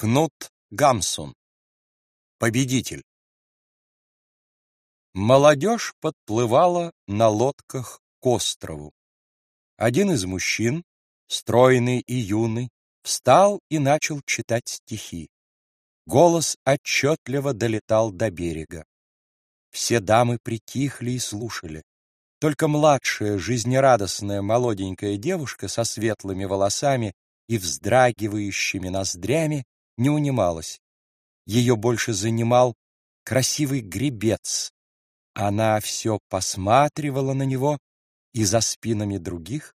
Кнут Гамсун. Победитель. Молодежь подплывала на лодках к острову. Один из мужчин, стройный и юный, встал и начал читать стихи. Голос отчетливо долетал до берега. Все дамы притихли и слушали. Только младшая, жизнерадостная молоденькая девушка со светлыми волосами и вздрагивающими ноздрями не унималась. Ее больше занимал красивый гребец. Она все посматривала на него и за спинами других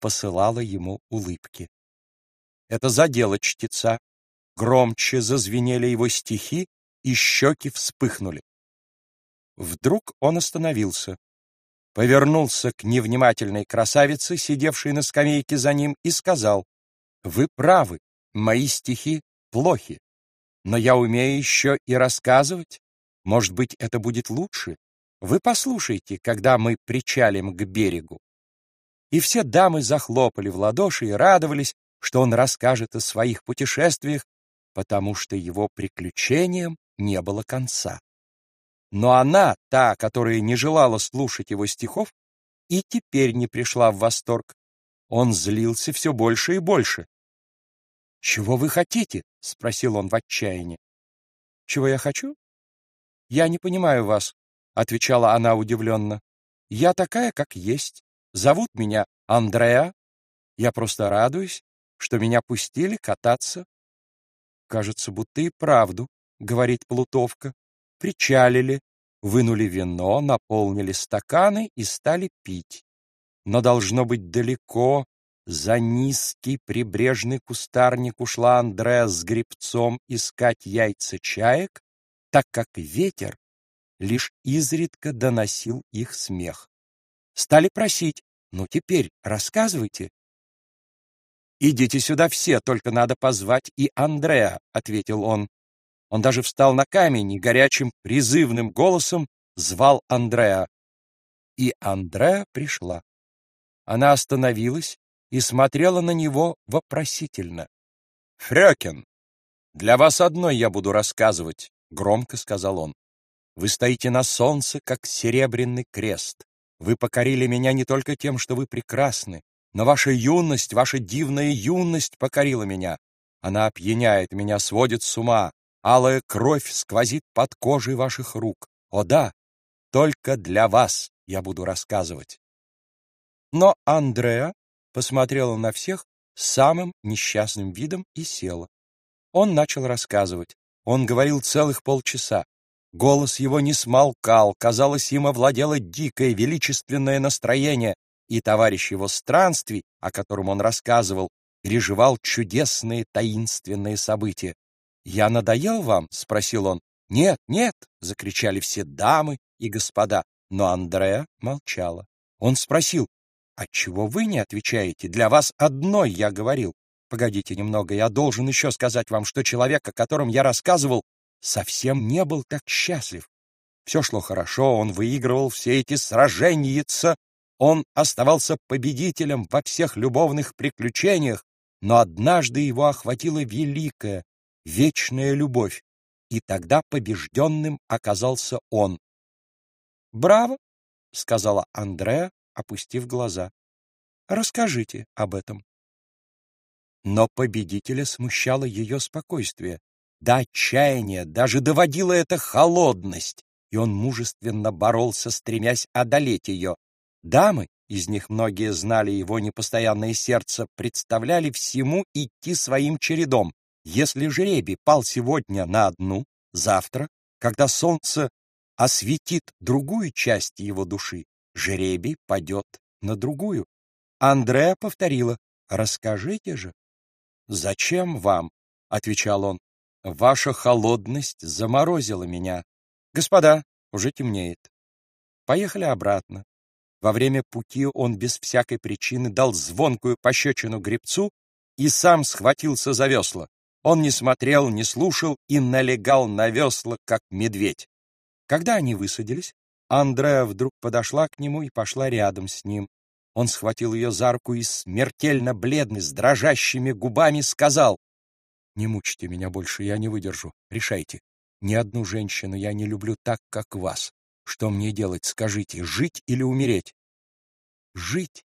посылала ему улыбки. Это задело чтеца. Громче зазвенели его стихи, и щеки вспыхнули. Вдруг он остановился, повернулся к невнимательной красавице, сидевшей на скамейке за ним, и сказал, «Вы правы, мои стихи плохи. Но я умею еще и рассказывать. Может быть, это будет лучше? Вы послушайте, когда мы причалим к берегу. И все дамы захлопали в ладоши и радовались, что он расскажет о своих путешествиях, потому что его приключениям не было конца. Но она, та, которая не желала слушать его стихов, и теперь не пришла в восторг. Он злился все больше и больше. «Чего вы хотите?» — спросил он в отчаянии. «Чего я хочу?» «Я не понимаю вас», — отвечала она удивленно. «Я такая, как есть. Зовут меня Андреа. Я просто радуюсь, что меня пустили кататься». «Кажется, будто и правду», — говорит Плутовка. Причалили, вынули вино, наполнили стаканы и стали пить. Но должно быть далеко за низкий прибрежный кустарник ушла Андреа с грибцом искать яйца чаек, так как ветер лишь изредка доносил их смех. Стали просить, ну теперь рассказывайте. «Идите сюда все, только надо позвать и Андреа», — ответил он. Он даже встал на камень и горячим призывным голосом звал Андреа. И Андреа пришла. Она остановилась, и смотрела на него вопросительно. «Фрёкен, для вас одной я буду рассказывать», — громко сказал он. «Вы стоите на солнце, как серебряный крест. Вы покорили меня не только тем, что вы прекрасны, но ваша юность, ваша дивная юность покорила меня. Она опьяняет меня, сводит с ума. Алая кровь сквозит под кожей ваших рук. О да, только для вас я буду рассказывать». Но Андреа посмотрела на всех с самым несчастным видом и села. Он начал рассказывать. Он говорил целых полчаса. Голос его не смолкал, казалось, им овладело дикое, величественное настроение, и товарищ его странствий, о котором он рассказывал, переживал чудесные таинственные события. «Я надоел вам?» — спросил он. «Нет, нет!» — закричали все дамы и господа, но Андреа молчала. Он спросил, Отчего вы не отвечаете? Для вас одной я говорил. Погодите немного, я должен еще сказать вам, что человек, о котором я рассказывал, совсем не был так счастлив. Все шло хорошо, он выигрывал все эти сражения, он оставался победителем во всех любовных приключениях, но однажды его охватила великая, вечная любовь, и тогда побежденным оказался он. «Браво!» — сказала Андреа, опустив глаза. Расскажите об этом. Но победителя смущало ее спокойствие. До отчаяния даже доводила это холодность, и он мужественно боролся, стремясь одолеть ее. Дамы, из них многие знали его непостоянное сердце, представляли всему идти своим чередом. Если жребий пал сегодня на одну, завтра, когда солнце осветит другую часть его души, жребий падет на другую. Андреа повторила, «Расскажите же». «Зачем вам?» — отвечал он. «Ваша холодность заморозила меня. Господа, уже темнеет. Поехали обратно». Во время пути он без всякой причины дал звонкую пощечину гребцу и сам схватился за весла. Он не смотрел, не слушал и налегал на весла, как медведь. Когда они высадились, Андреа вдруг подошла к нему и пошла рядом с ним. Он схватил ее за руку и, смертельно бледный, с дрожащими губами, сказал, Не мучьте меня больше, я не выдержу. Решайте. Ни одну женщину я не люблю так, как вас. Что мне делать, скажите, жить или умереть? Жить,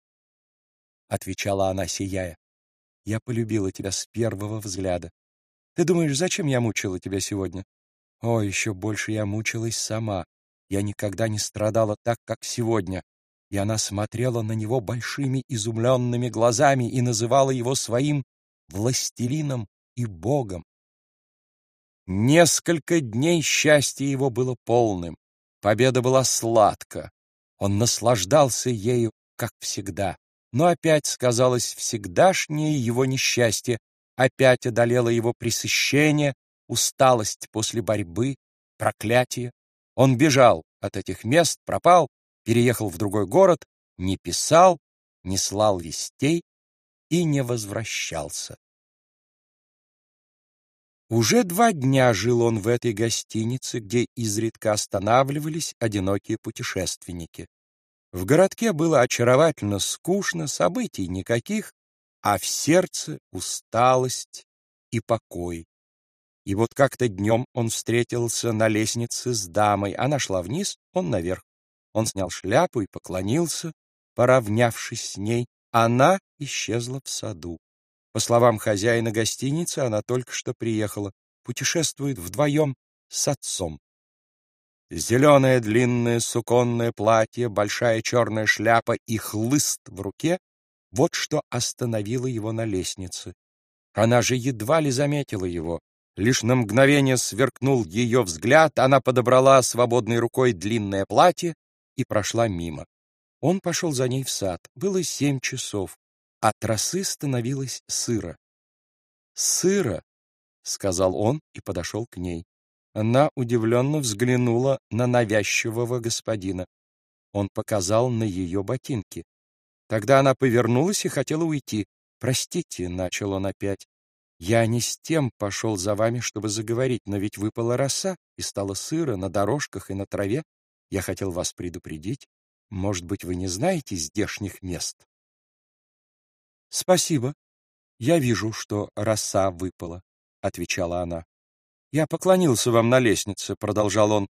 — отвечала она, сияя. Я полюбила тебя с первого взгляда. Ты думаешь, зачем я мучила тебя сегодня? О, еще больше я мучилась сама. Я никогда не страдала так, как сегодня. И она смотрела на него большими изумленными глазами и называла его своим властелином и богом. Несколько дней счастья его было полным. Победа была сладка. Он наслаждался ею, как всегда. Но опять сказалось всегдашнее его несчастье, опять одолело его пресыщение, усталость после борьбы, проклятие. Он бежал от этих мест, пропал, переехал в другой город, не писал, не слал вестей и не возвращался. Уже два дня жил он в этой гостинице, где изредка останавливались одинокие путешественники. В городке было очаровательно скучно, событий никаких, а в сердце усталость и покой. И вот как-то днем он встретился на лестнице с дамой. Она шла вниз, он наверх. Он снял шляпу и поклонился, поравнявшись с ней. Она исчезла в саду. По словам хозяина гостиницы, она только что приехала, путешествует вдвоем с отцом. Зеленое длинное суконное платье, большая черная шляпа и хлыст в руке — вот что остановило его на лестнице. Она же едва ли заметила его. Лишь на мгновение сверкнул ее взгляд, она подобрала свободной рукой длинное платье и прошла мимо. Он пошел за ней в сад. Было семь часов. От росы становилось сыро. «Сыро!» — сказал он и подошел к ней. Она удивленно взглянула на навязчивого господина. Он показал на ее ботинки. Тогда она повернулась и хотела уйти. «Простите», — начал он опять, — «я не с тем пошел за вами, чтобы заговорить, но ведь выпала роса, и стало сыро на дорожках и на траве. Я хотел вас предупредить. Может быть, вы не знаете здешних мест?» «Спасибо. Я вижу, что роса выпала», — отвечала она. «Я поклонился вам на лестнице», — продолжал он.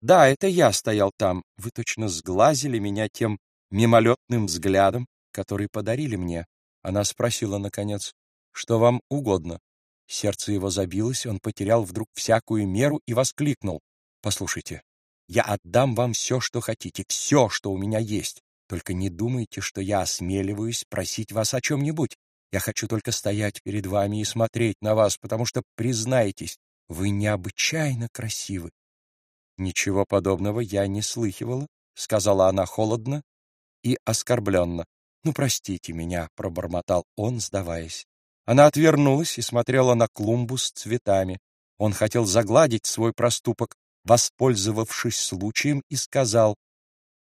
«Да, это я стоял там. Вы точно сглазили меня тем мимолетным взглядом, который подарили мне». Она спросила, наконец, «Что вам угодно?» Сердце его забилось, он потерял вдруг всякую меру и воскликнул. «Послушайте, я отдам вам все, что хотите, все, что у меня есть. Только не думайте, что я осмеливаюсь просить вас о чем-нибудь. Я хочу только стоять перед вами и смотреть на вас, потому что, признайтесь, вы необычайно красивы. Ничего подобного я не слыхивала, сказала она холодно и оскорбленно. Ну, простите меня, пробормотал он, сдаваясь. Она отвернулась и смотрела на клумбу с цветами. Он хотел загладить свой проступок, воспользовавшись случаем, и сказал,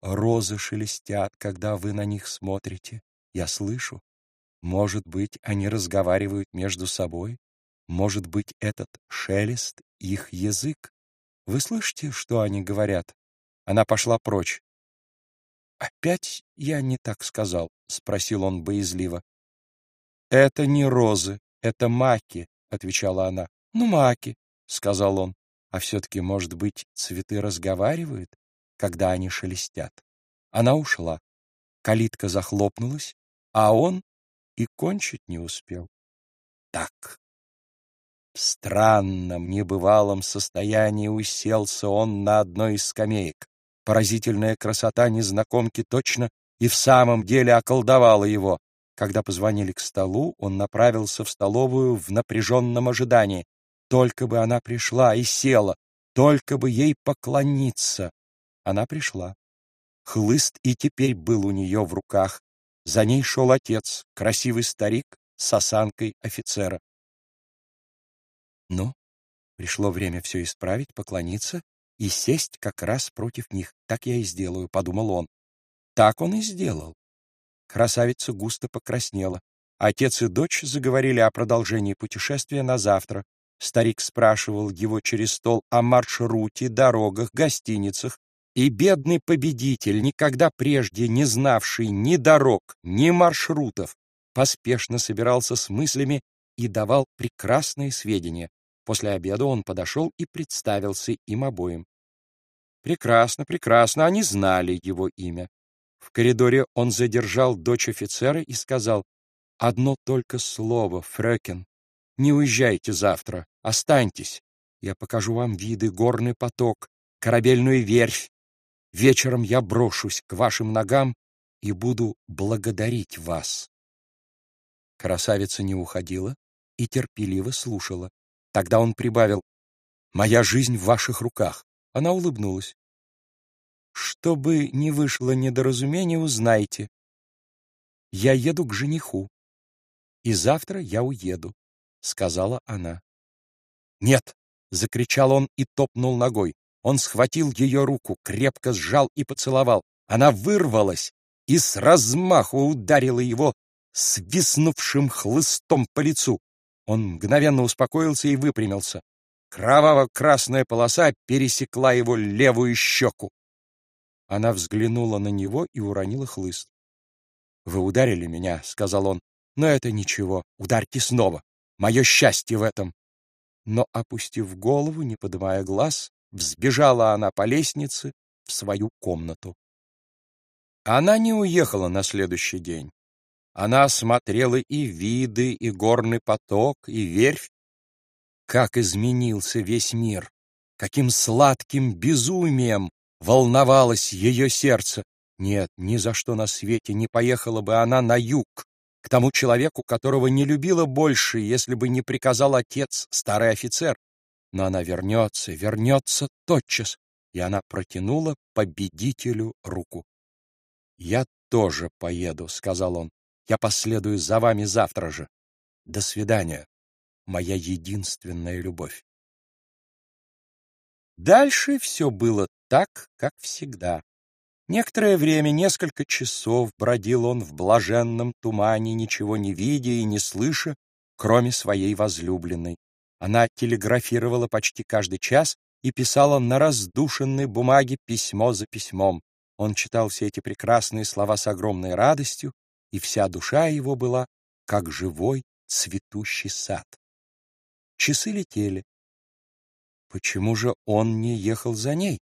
Розы шелестят, когда вы на них смотрите. Я слышу. Может быть, они разговаривают между собой. Может быть, этот шелест — их язык. Вы слышите, что они говорят? Она пошла прочь. «Опять я не так сказал?» — спросил он боязливо. «Это не розы, это маки», — отвечала она. «Ну, маки», — сказал он. «А все-таки, может быть, цветы разговаривают?» когда они шелестят. Она ушла. Калитка захлопнулась, а он и кончить не успел. Так. В странном, небывалом состоянии уселся он на одной из скамеек. Поразительная красота незнакомки точно и в самом деле околдовала его. Когда позвонили к столу, он направился в столовую в напряженном ожидании. Только бы она пришла и села, только бы ей поклониться. Она пришла. Хлыст и теперь был у нее в руках. За ней шел отец, красивый старик с осанкой офицера. Ну, пришло время все исправить, поклониться и сесть как раз против них. Так я и сделаю, — подумал он. Так он и сделал. Красавица густо покраснела. Отец и дочь заговорили о продолжении путешествия на завтра. Старик спрашивал его через стол о маршруте, дорогах, гостиницах, и бедный победитель, никогда прежде не знавший ни дорог, ни маршрутов, поспешно собирался с мыслями и давал прекрасные сведения. После обеда он подошел и представился им обоим. Прекрасно, прекрасно, они знали его имя. В коридоре он задержал дочь офицера и сказал, «Одно только слово, Фрёкен, не уезжайте завтра, останьтесь. Я покажу вам виды, горный поток, корабельную верфь. Вечером я брошусь к вашим ногам и буду благодарить вас». Красавица не уходила и терпеливо слушала. Тогда он прибавил, «Моя жизнь в ваших руках». Она улыбнулась. «Чтобы не вышло недоразумения, узнайте. Я еду к жениху, и завтра я уеду», — сказала она. «Нет!» — закричал он и топнул ногой. Он схватил ее руку, крепко сжал и поцеловал. Она вырвалась и с размаху ударила его свистнувшим хлыстом по лицу. Он мгновенно успокоился и выпрямился. Кроваво-красная полоса пересекла его левую щеку. Она взглянула на него и уронила хлыст. «Вы ударили меня», — сказал он, — «но это ничего, ударьте снова. Мое счастье в этом». Но, опустив голову, не поднимая глаз, взбежала она по лестнице в свою комнату. Она не уехала на следующий день. Она осмотрела и виды, и горный поток, и верфь. Как изменился весь мир! Каким сладким безумием волновалось ее сердце! Нет, ни за что на свете не поехала бы она на юг, к тому человеку, которого не любила больше, если бы не приказал отец, старый офицер. Но она вернется, вернется тотчас, и она протянула победителю руку. «Я тоже поеду», — сказал он. Я последую за вами завтра же. До свидания, моя единственная любовь. Дальше все было так, как всегда. Некоторое время, несколько часов, бродил он в блаженном тумане, ничего не видя и не слыша, кроме своей возлюбленной. Она телеграфировала почти каждый час и писала на раздушенной бумаге письмо за письмом. Он читал все эти прекрасные слова с огромной радостью и вся душа его была, как живой цветущий сад. Часы летели. Почему же он не ехал за ней?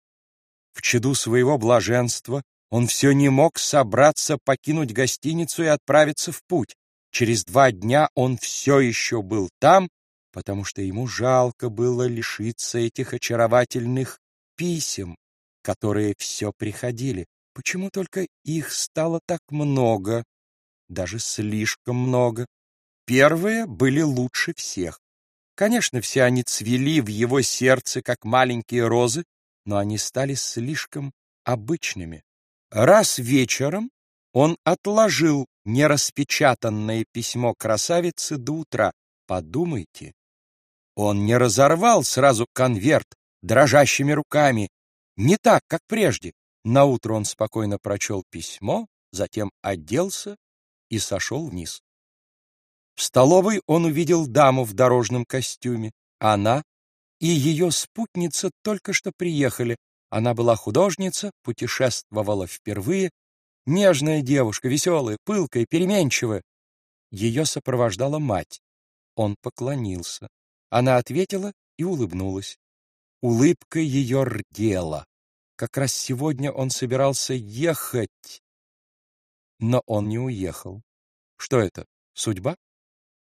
В чаду своего блаженства он все не мог собраться покинуть гостиницу и отправиться в путь. Через два дня он все еще был там, потому что ему жалко было лишиться этих очаровательных писем, которые все приходили. Почему только их стало так много? даже слишком много. Первые были лучше всех. Конечно, все они цвели в его сердце, как маленькие розы, но они стали слишком обычными. Раз вечером он отложил нераспечатанное письмо красавицы до утра. Подумайте, он не разорвал сразу конверт дрожащими руками, не так, как прежде. Наутро он спокойно прочел письмо, затем оделся и сошел вниз. В столовой он увидел даму в дорожном костюме. Она и ее спутница только что приехали. Она была художница, путешествовала впервые. Нежная девушка, веселая, пылкая, переменчивая. Ее сопровождала мать. Он поклонился. Она ответила и улыбнулась. Улыбка ее рдела. Как раз сегодня он собирался ехать но он не уехал. Что это, судьба?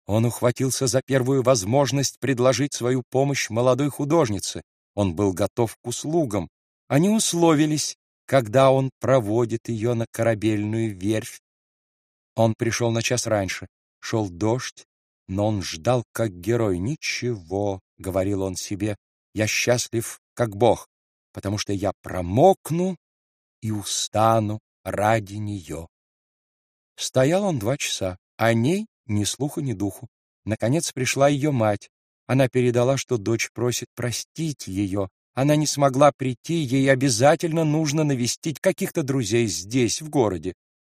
Он ухватился за первую возможность предложить свою помощь молодой художнице. Он был готов к услугам. Они условились, когда он проводит ее на корабельную верфь. Он пришел на час раньше. Шел дождь, но он ждал как герой. «Ничего», — говорил он себе, — «я счастлив, как Бог, потому что я промокну и устану ради нее». Стоял он два часа, о ней ни слуха, ни духу. Наконец пришла ее мать. Она передала, что дочь просит простить ее. Она не смогла прийти, ей обязательно нужно навестить каких-то друзей здесь, в городе.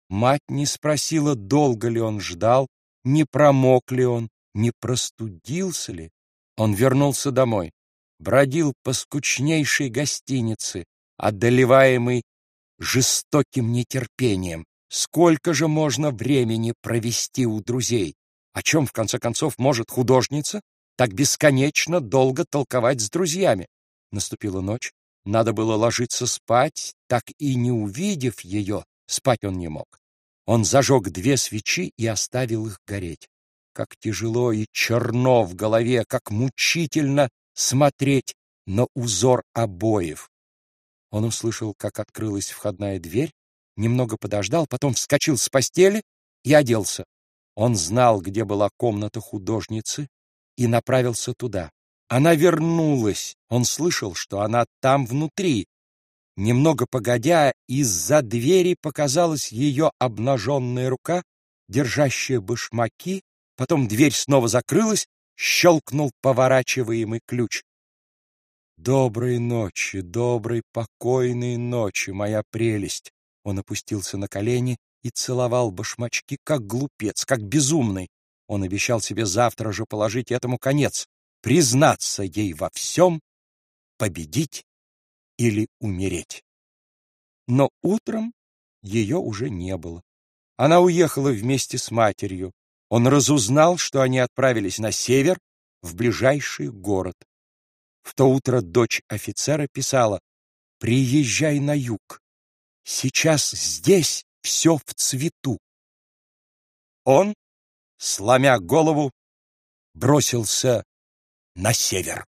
Мать не спросила, долго ли он ждал, не промок ли он, не простудился ли. Он вернулся домой, бродил по скучнейшей гостинице, одолеваемый жестоким нетерпением. Сколько же можно времени провести у друзей? О чем, в конце концов, может художница так бесконечно долго толковать с друзьями? Наступила ночь, надо было ложиться спать, так и не увидев ее, спать он не мог. Он зажег две свечи и оставил их гореть. Как тяжело и черно в голове, как мучительно смотреть на узор обоев. Он услышал, как открылась входная дверь, немного подождал, потом вскочил с постели и оделся. Он знал, где была комната художницы, и направился туда. Она вернулась. Он слышал, что она там внутри. Немного погодя, из-за двери показалась ее обнаженная рука, держащая башмаки, потом дверь снова закрылась, щелкнул поворачиваемый ключ. «Доброй ночи, доброй, покойной ночи, моя прелесть!» Он опустился на колени и целовал башмачки, как глупец, как безумный. Он обещал себе завтра же положить этому конец, признаться ей во всем, победить или умереть. Но утром ее уже не было. Она уехала вместе с матерью. Он разузнал, что они отправились на север, в ближайший город. В то утро дочь офицера писала «Приезжай на юг. Сейчас здесь все в цвету». Он, сломя голову, бросился на север.